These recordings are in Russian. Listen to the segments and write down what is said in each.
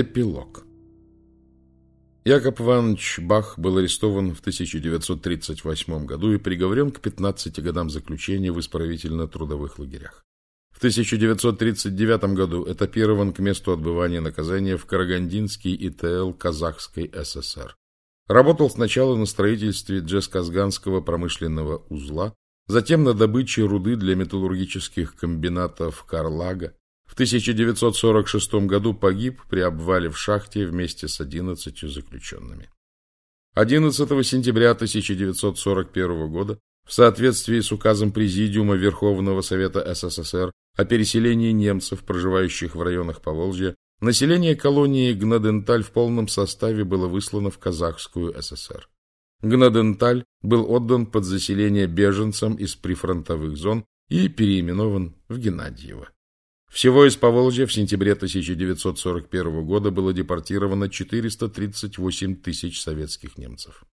Эпилог. Якоб Иванович Бах был арестован в 1938 году и приговорен к 15 годам заключения в исправительно-трудовых лагерях. В 1939 году этапирован к месту отбывания наказания в Карагандинский ИТЛ Казахской ССР. Работал сначала на строительстве Джесказганского промышленного узла, затем на добыче руды для металлургических комбинатов Карлага, в 1946 году погиб при обвале в шахте вместе с 11 заключенными. 11 сентября 1941 года в соответствии с указом Президиума Верховного Совета СССР о переселении немцев, проживающих в районах Поволжья, население колонии Гнаденталь в полном составе было выслано в Казахскую ССР. Гнаденталь был отдан под заселение беженцам из прифронтовых зон и переименован в Геннадьево. Всего из Поволжья в сентябре 1941 года было депортировано 438 тысяч советских немцев.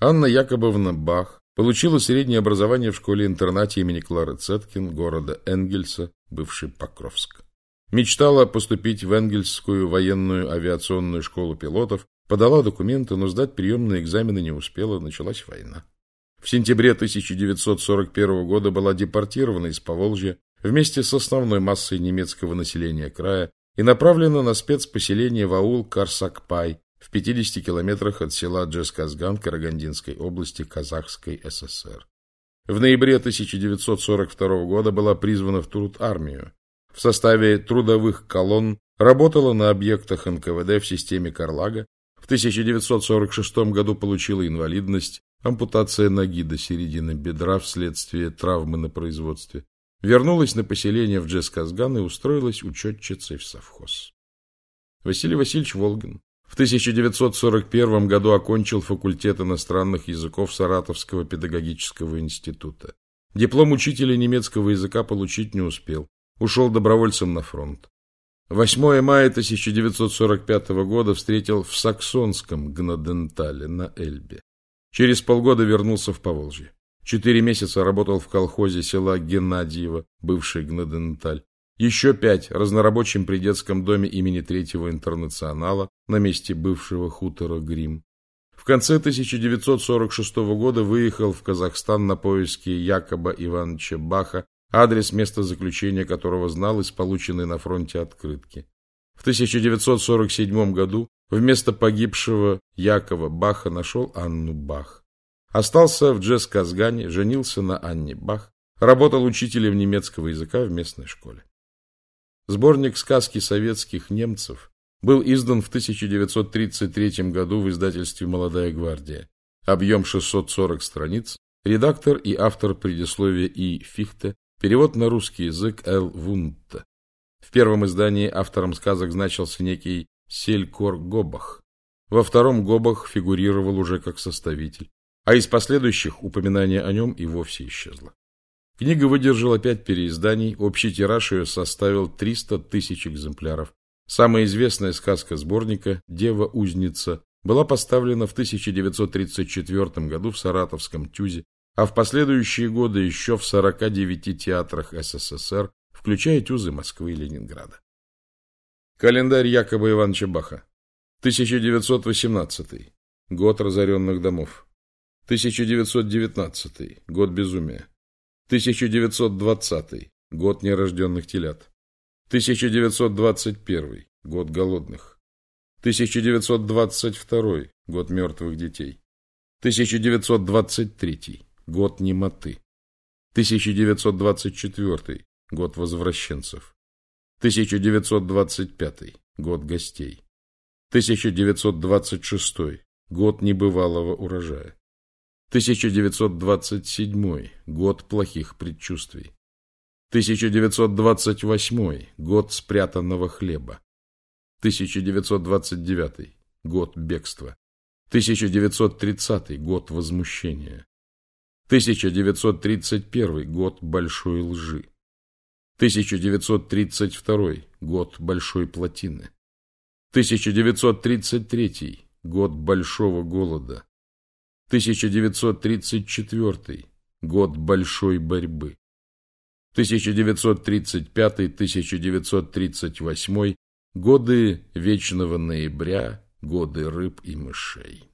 Анна Яковлевна Бах получила среднее образование в школе-интернате имени Клары Цеткин города Энгельса, бывший Покровск. Мечтала поступить в Энгельсскую военную авиационную школу пилотов, подала документы, но сдать приемные экзамены не успела, началась война. В сентябре 1941 года была депортирована из Поволжья вместе с основной массой немецкого населения края и направлена на спецпоселение в аул Карсакпай в 50 километрах от села Джесказган Карагандинской области Казахской ССР. В ноябре 1942 года была призвана в труд армию. В составе трудовых колонн работала на объектах НКВД в системе Карлага. В 1946 году получила инвалидность, ампутация ноги до середины бедра вследствие травмы на производстве вернулась на поселение в Джесказган и устроилась учетчицей в совхоз. Василий Васильевич Волгин в 1941 году окончил факультет иностранных языков Саратовского педагогического института. Диплом учителя немецкого языка получить не успел, ушел добровольцем на фронт. 8 мая 1945 года встретил в Саксонском Гнадентале на Эльбе. Через полгода вернулся в Поволжье. Четыре месяца работал в колхозе села Геннадьево, бывший Гнаденталь. Еще пять разнорабочим при детском доме имени Третьего интернационала на месте бывшего хутора Грим. В конце 1946 года выехал в Казахстан на поиски Якоба Ивановича Баха, адрес места заключения которого знал из полученной на фронте открытки. В 1947 году вместо погибшего Якова Баха нашел Анну Бах. Остался в Джесказгане, женился на Анне Бах, работал учителем немецкого языка в местной школе. Сборник сказки советских немцев был издан в 1933 году в издательстве «Молодая гвардия». Объем 640 страниц, редактор и автор предисловия И. Фихте, перевод на русский язык Л. Вунта. В первом издании автором сказок значился некий Селькор Гобах. Во втором Гобах фигурировал уже как составитель а из последующих упоминание о нем и вовсе исчезло. Книга выдержала пять переизданий, общий тираж ее составил 300 тысяч экземпляров. Самая известная сказка сборника «Дева-узница» была поставлена в 1934 году в Саратовском ТЮЗе, а в последующие годы еще в 49 театрах СССР, включая ТЮЗы Москвы и Ленинграда. Календарь Якоба Ивановича Баха. 1918. Год разоренных домов. 1919. Год безумия. 1920. Год нерожденных телят. 1921. Год голодных. 1922. Год мертвых детей. 1923. Год немоты. 1924. Год возвращенцев. 1925. Год гостей. 1926. Год небывалого урожая. 1927 год плохих предчувствий. 1928 год спрятанного хлеба. 1929 год бегства. 1930 год возмущения. 1931 год большой лжи. 1932 год большой плотины. 1933 год большого голода. 1934 год большой борьбы. 1935-1938 Годы вечного ноября, годы рыб и мышей.